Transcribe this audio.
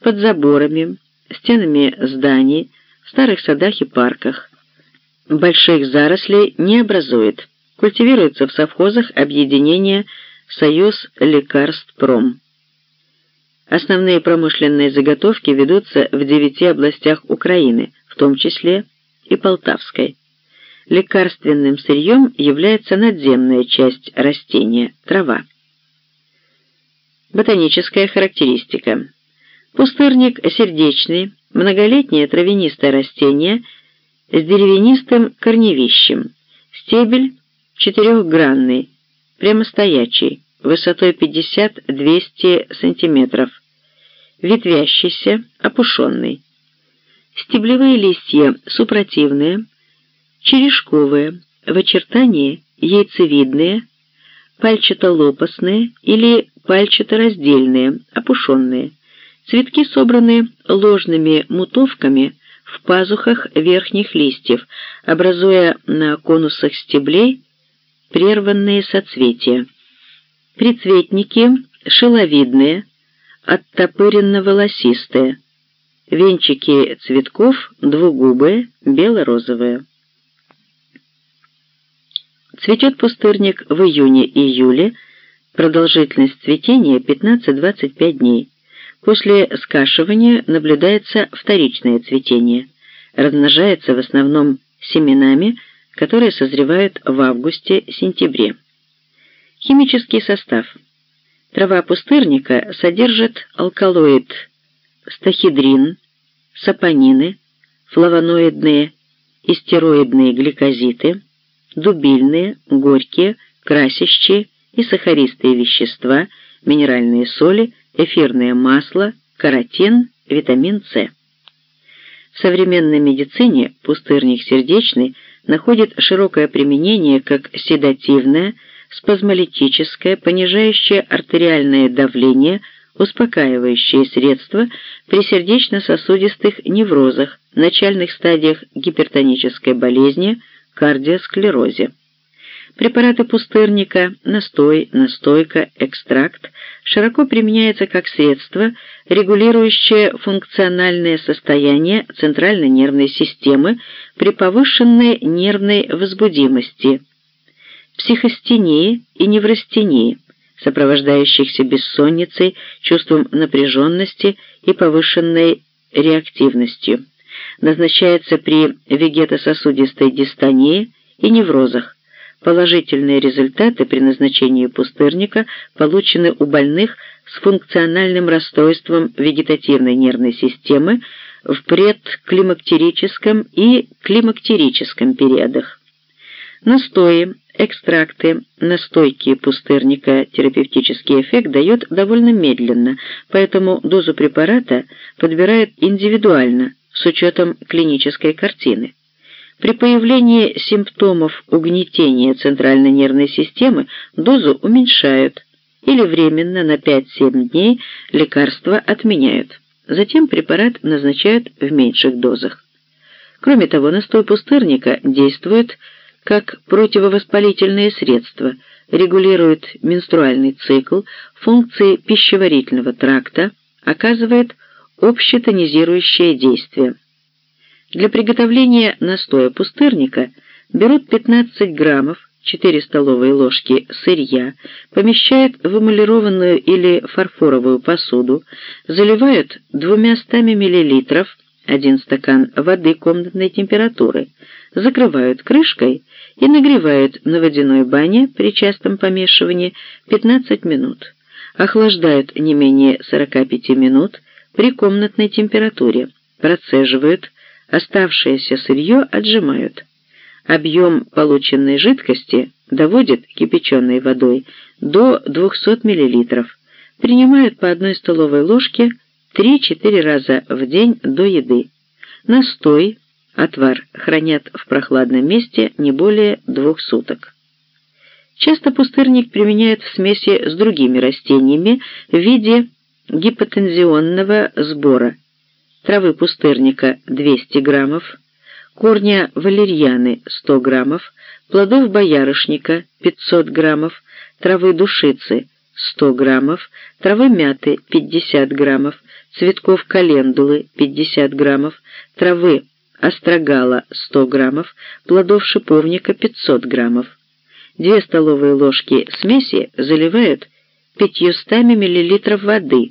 под заборами, стенами зданий, в старых садах и парках. Больших зарослей не образует. Культивируется в совхозах объединения «Союз лекарств Пром». Основные промышленные заготовки ведутся в девяти областях Украины, в том числе и Полтавской. Лекарственным сырьем является надземная часть растения – трава. Ботаническая характеристика. Пустырник сердечный, многолетнее травянистое растение с деревянистым корневищем. Стебель четырехгранный, прямостоячий, высотой 50-200 см, ветвящийся, опушенный. Стеблевые листья супротивные, черешковые, в очертании яйцевидные, пальчатолопастные или пальчатораздельные, опушенные. Цветки собраны ложными мутовками в пазухах верхних листьев, образуя на конусах стеблей прерванные соцветия. Прицветники шиловидные, оттопыренно-волосистые. Венчики цветков двугубые, бело-розовые. Цветет пустырник в июне-июле, продолжительность цветения 15-25 дней. После скашивания наблюдается вторичное цветение. Размножается в основном семенами, которые созревают в августе-сентябре. Химический состав. Трава пустырника содержит алкалоид стахидрин, сапонины, флавоноидные и стероидные гликозиты, дубильные, горькие, красящие и сахаристые вещества, минеральные соли, эфирное масло, каротин, витамин С. В современной медицине пустырник сердечный находит широкое применение как седативное, спазмолитическое, понижающее артериальное давление, успокаивающее средство при сердечно-сосудистых неврозах, начальных стадиях гипертонической болезни, кардиосклерозе. Препараты пустырника, настой, настойка, экстракт широко применяются как средство, регулирующее функциональное состояние центральной нервной системы при повышенной нервной возбудимости, психостении и неврастении, сопровождающихся бессонницей, чувством напряженности и повышенной реактивностью. Назначается при вегетососудистой дистонии и неврозах, Положительные результаты при назначении пустырника получены у больных с функциональным расстройством вегетативной нервной системы в предклимактерическом и климактерическом периодах. Настои, экстракты, настойки пустырника терапевтический эффект дает довольно медленно, поэтому дозу препарата подбирают индивидуально с учетом клинической картины. При появлении симптомов угнетения центральной нервной системы дозу уменьшают или временно на 5-7 дней лекарства отменяют. Затем препарат назначают в меньших дозах. Кроме того, настой пустырника действует как противовоспалительное средство, регулирует менструальный цикл, функции пищеварительного тракта, оказывает общетонизирующее действие. Для приготовления настоя пустырника берут 15 граммов 4 столовые ложки сырья, помещают в эмалированную или фарфоровую посуду, заливают 200 мл 1 стакан воды комнатной температуры, закрывают крышкой и нагревают на водяной бане при частом помешивании 15 минут. Охлаждают не менее 45 минут при комнатной температуре, процеживают Оставшееся сырье отжимают. Объем полученной жидкости доводят кипяченой водой до 200 мл. Принимают по одной столовой ложке 3-4 раза в день до еды. Настой, отвар хранят в прохладном месте не более двух суток. Часто пустырник применяют в смеси с другими растениями в виде гипотензионного сбора – травы пустырника 200 граммов, корня валерьяны 100 граммов, плодов боярышника 500 граммов, травы душицы 100 граммов, травы мяты 50 граммов, цветков календулы 50 граммов, травы острогала 100 граммов, плодов шиповника 500 граммов. 2 столовые ложки смеси заливают 500 миллилитров воды,